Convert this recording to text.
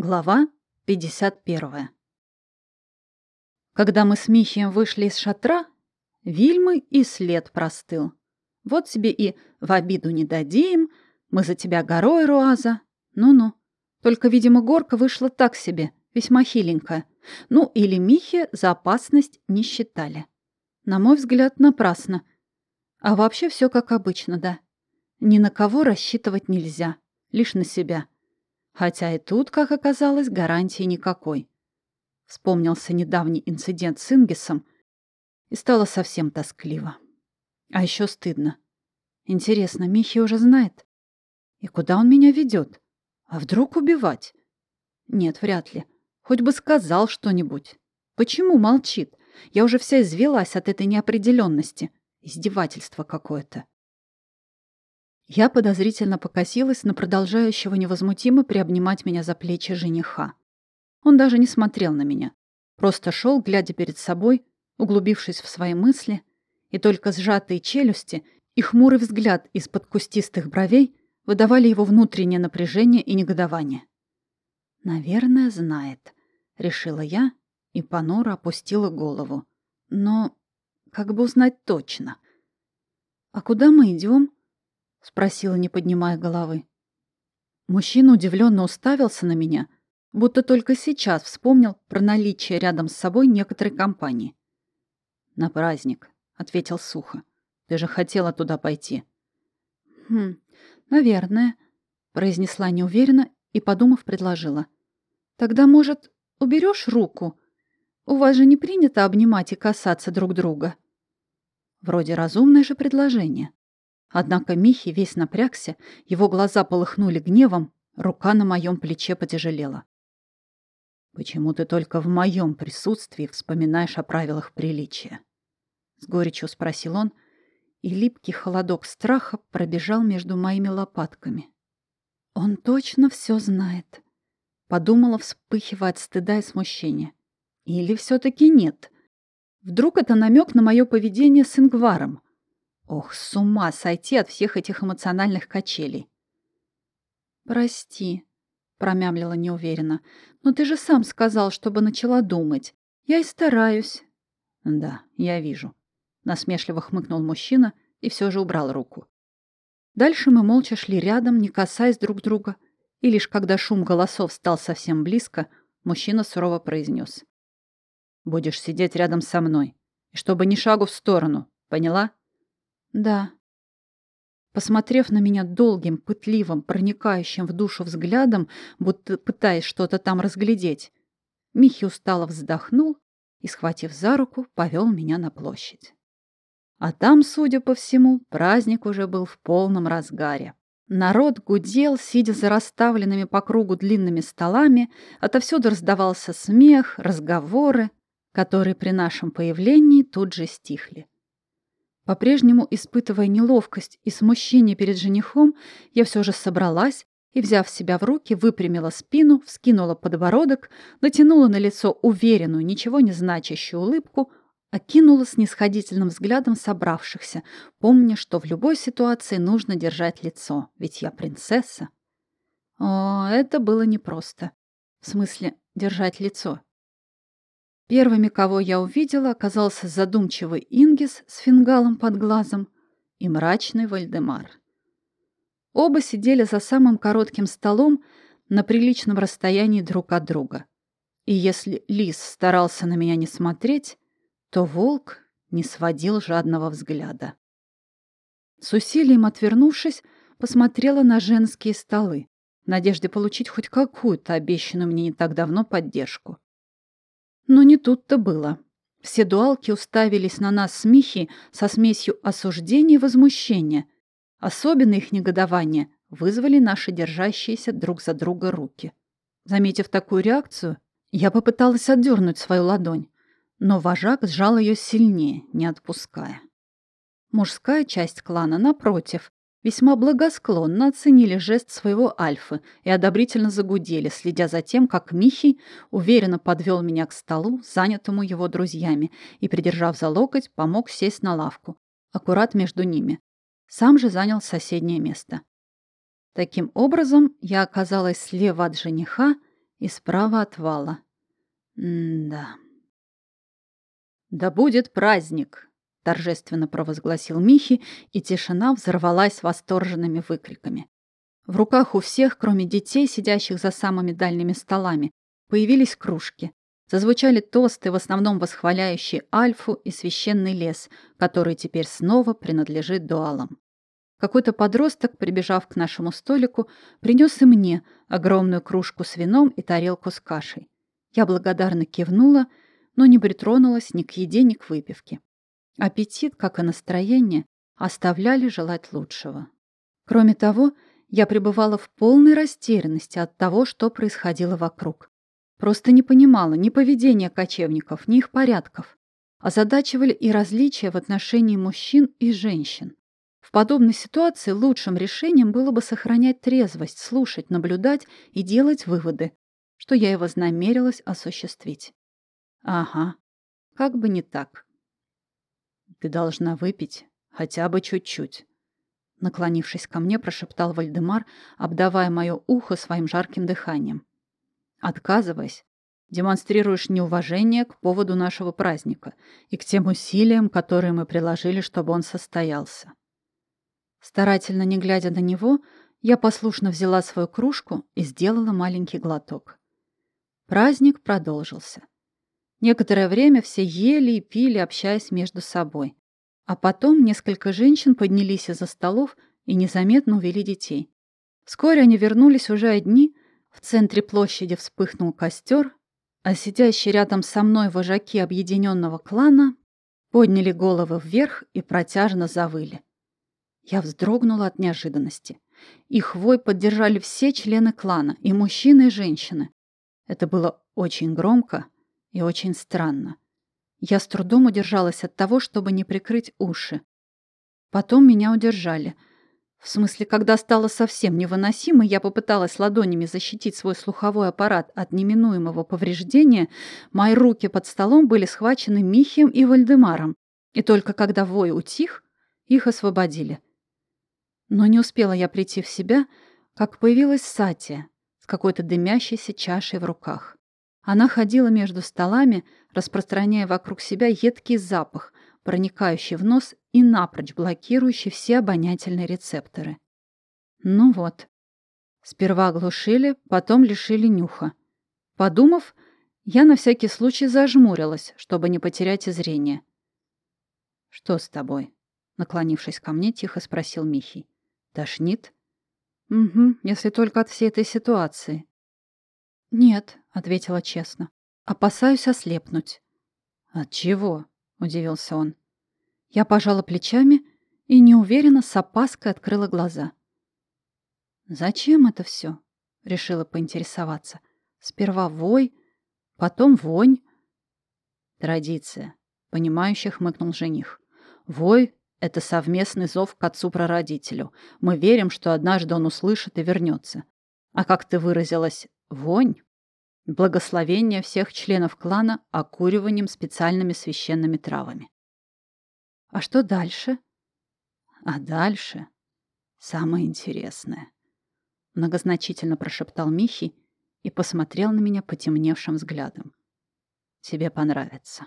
Глава 51. Когда мы с Михием вышли из шатра, Вильмы и след простыл. Вот тебе и в обиду не дадим, мы за тебя горой, Руаза. Ну-ну. Только, видимо, горка вышла так себе, весьма хиленькая. Ну, или Михи за опасность не считали. На мой взгляд, напрасно. А вообще все как обычно, да. Ни на кого рассчитывать нельзя, лишь на себя. Хотя и тут, как оказалось, гарантии никакой. Вспомнился недавний инцидент с Ингисом, и стало совсем тоскливо. А еще стыдно. Интересно, Михи уже знает? И куда он меня ведет? А вдруг убивать? Нет, вряд ли. Хоть бы сказал что-нибудь. Почему молчит? Я уже вся извелась от этой неопределенности. Издевательство какое-то. Я подозрительно покосилась на продолжающего невозмутимо приобнимать меня за плечи жениха. Он даже не смотрел на меня. Просто шел, глядя перед собой, углубившись в свои мысли, и только сжатые челюсти и хмурый взгляд из-под кустистых бровей выдавали его внутреннее напряжение и негодование. «Наверное, знает», — решила я и понуро опустила голову. «Но как бы узнать точно?» «А куда мы идем? — спросила, не поднимая головы. Мужчина удивленно уставился на меня, будто только сейчас вспомнил про наличие рядом с собой некоторой компании. «На праздник», — ответил сухо. «Ты же хотела туда пойти». «Хм, наверное», — произнесла неуверенно и, подумав, предложила. «Тогда, может, уберешь руку? У вас же не принято обнимать и касаться друг друга». Вроде разумное же предложение. Однако Михи весь напрягся, его глаза полыхнули гневом, рука на моем плече потяжелела. «Почему ты только в моем присутствии вспоминаешь о правилах приличия?» С горечью спросил он, и липкий холодок страха пробежал между моими лопатками. «Он точно все знает», — подумала, вспыхивая от стыда и смущения. «Или все-таки нет? Вдруг это намек на мое поведение с Ингваром?» Ох, с ума сойти от всех этих эмоциональных качелей. «Прости», — промямлила неуверенно, — «но ты же сам сказал, чтобы начала думать. Я и стараюсь». «Да, я вижу», — насмешливо хмыкнул мужчина и все же убрал руку. Дальше мы молча шли рядом, не касаясь друг друга, и лишь когда шум голосов стал совсем близко, мужчина сурово произнес. «Будешь сидеть рядом со мной, и чтобы ни шагу в сторону, поняла?» Да. Посмотрев на меня долгим, пытливым, проникающим в душу взглядом, будто пытаясь что-то там разглядеть, Михи устало вздохнул и, схватив за руку, повел меня на площадь. А там, судя по всему, праздник уже был в полном разгаре. Народ гудел, сидя за расставленными по кругу длинными столами, отовсюду раздавался смех, разговоры, которые при нашем появлении тут же стихли. По-прежнему испытывая неловкость и смущение перед женихом, я все же собралась и, взяв себя в руки, выпрямила спину, вскинула подбородок, натянула на лицо уверенную, ничего не значащую улыбку, окинула снисходительным взглядом собравшихся, помня, что в любой ситуации нужно держать лицо, ведь я принцесса. О, это было непросто. В смысле, держать лицо. Первыми, кого я увидела, оказался задумчивый Ингис с фингалом под глазом и мрачный Вальдемар. Оба сидели за самым коротким столом на приличном расстоянии друг от друга. И если лис старался на меня не смотреть, то волк не сводил жадного взгляда. С усилием отвернувшись, посмотрела на женские столы, в надежде получить хоть какую-то обещанную мне не так давно поддержку. Но не тут-то было. Все дуалки уставились на нас с Михи со смесью осуждения и возмущения. Особенно их негодование вызвали наши держащиеся друг за друга руки. Заметив такую реакцию, я попыталась отдернуть свою ладонь, но вожак сжал ее сильнее, не отпуская. Мужская часть клана, напротив, весьма благосклонно оценили жест своего альфы и одобрительно загудели, следя за тем, как Михий уверенно подвел меня к столу, занятому его друзьями, и, придержав за локоть, помог сесть на лавку, аккурат между ними. Сам же занял соседнее место. Таким образом, я оказалась слева от жениха и справа от вала. М-да. «Да будет праздник!» — торжественно провозгласил Михи, и тишина взорвалась восторженными выкриками. В руках у всех, кроме детей, сидящих за самыми дальними столами, появились кружки. Зазвучали тосты, в основном восхваляющие Альфу и священный лес, который теперь снова принадлежит дуалам. Какой-то подросток, прибежав к нашему столику, принес и мне огромную кружку с вином и тарелку с кашей. Я благодарно кивнула, но не притронулась ни к еде, ни к выпивке. Аппетит, как и настроение, оставляли желать лучшего. Кроме того, я пребывала в полной растерянности от того, что происходило вокруг. Просто не понимала ни поведения кочевников, ни их порядков. Озадачивали и различия в отношении мужчин и женщин. В подобной ситуации лучшим решением было бы сохранять трезвость, слушать, наблюдать и делать выводы, что я и вознамерилась осуществить. Ага, как бы не так. Ты должна выпить хотя бы чуть-чуть. Наклонившись ко мне, прошептал Вальдемар, обдавая мое ухо своим жарким дыханием. Отказываясь, демонстрируешь неуважение к поводу нашего праздника и к тем усилиям, которые мы приложили, чтобы он состоялся. Старательно не глядя на него, я послушно взяла свою кружку и сделала маленький глоток. Праздник продолжился. Некоторое время все ели и пили, общаясь между собой. А потом несколько женщин поднялись из-за столов и незаметно увели детей. Вскоре они вернулись уже одни, в центре площади вспыхнул костер, а сидящие рядом со мной вожаки объединенного клана подняли головы вверх и протяжно завыли. Я вздрогнула от неожиданности. Их вой поддержали все члены клана, и мужчины, и женщины. Это было очень громко, и очень странно. Я с трудом удержалась от того, чтобы не прикрыть уши. Потом меня удержали. В смысле, когда стало совсем невыносимо, я попыталась ладонями защитить свой слуховой аппарат от неминуемого повреждения, мои руки под столом были схвачены Михием и Вальдемаром, и только когда вой утих, их освободили. Но не успела я прийти в себя, как появилась Сатия с какой-то дымящейся чашей в руках. Она ходила между столами, распространяя вокруг себя едкий запах, проникающий в нос и напрочь блокирующий все обонятельные рецепторы. Ну вот. Сперва оглушили, потом лишили нюха. Подумав, я на всякий случай зажмурилась, чтобы не потерять зрение. «Что с тобой?» Наклонившись ко мне, тихо спросил Михий. «Тошнит?» «Угу, если только от всей этой ситуации. «Нет», — ответила честно. «Опасаюсь ослепнуть». «От чего?» — удивился он. Я пожала плечами и неуверенно с опаской открыла глаза. «Зачем это все?» — решила поинтересоваться. «Сперва вой, потом вонь». «Традиция», — понимающе хмыкнул жених. «Вой — это совместный зов к отцу-прародителю. Мы верим, что однажды он услышит и вернется. А как ты выразилась, Вонь. Благословение всех членов клана окуриванием специальными священными травами. А что дальше? А дальше самое интересное. Многозначительно прошептал Михи и посмотрел на меня потемневшим взглядом. Тебе понравится.